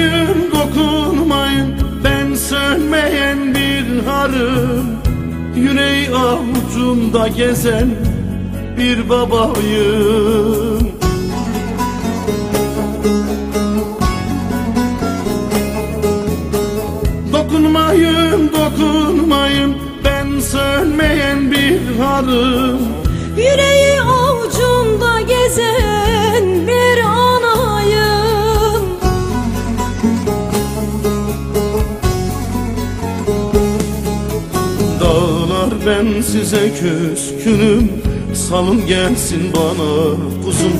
Dokunmayın, dokunmayın. Ben sönmeyen bir harım. Yüreği avucumda gezen bir babayım. Dokunmayın, dokunmayın. Ben sönmeyen bir harım. Yüreği ben size küskünüm. Salın gelsin bana kuzum.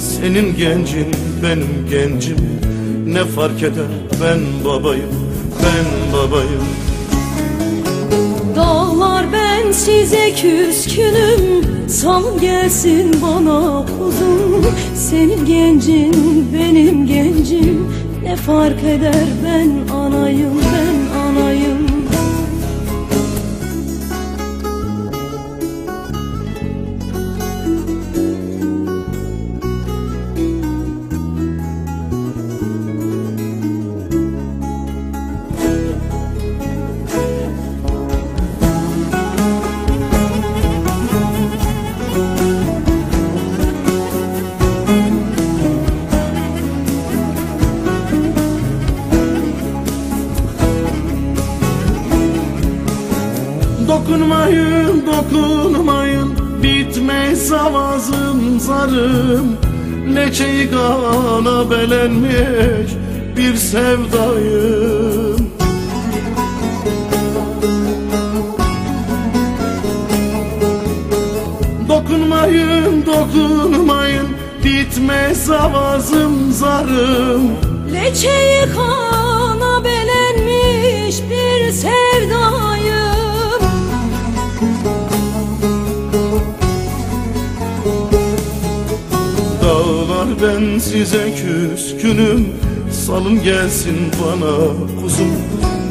Senin gencin benim gencim. Ne fark eder? Ben babayım Ben babayım. Dağlar ben size küskünüm. Sal gelsin bana kuzum. Senin gencin benim gencim. Ne fark eder? Ben anayım ben Dokunmayın, dokunmayın. Bitmez avazım zarım. Leçeyi kana belenmiş bir sevdayım. Dokunmayın, dokunmayın. Bitmez avazım zarım. Leçeyi kana Dağlar ben size küskünüm. Salın gelsin bana kuzum.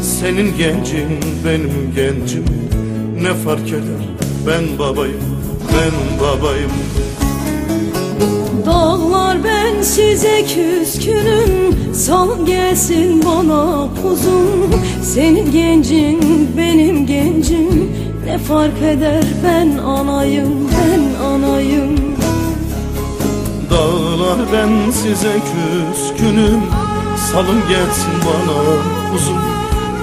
Senin gencin benim gencim. Ne fark eder? Ben babayım Ben babayım. Dağlar ben size küskünüm. Sal gelsin bana kuzum. Senin gencin benim gencim. Ne fark eder? Ben anayım ben anayım Dağlar ben size küskünüm. Salın gelsin bana kuzum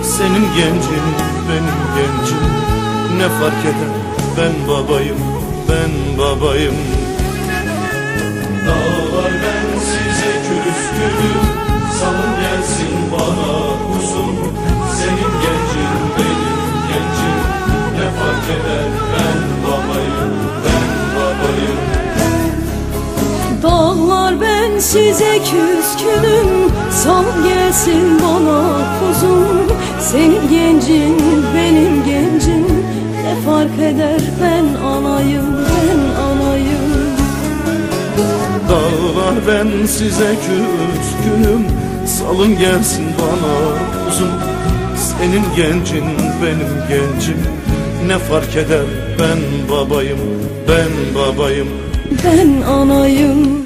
Senin gencin benim gencim. Ne fark eder? Ben babayım Ben babayım. Dağlar size küskünüm. Sal gelsin bana kuzum. Senin gencin benim gencim. Ne fark eder ben anayım ben anayım. Dağlar ben size küskünüm. Salın gelsin bana uzun Senin gencin benim gencim. Ne fark eder ben babayım Ben babayım. Ben anayım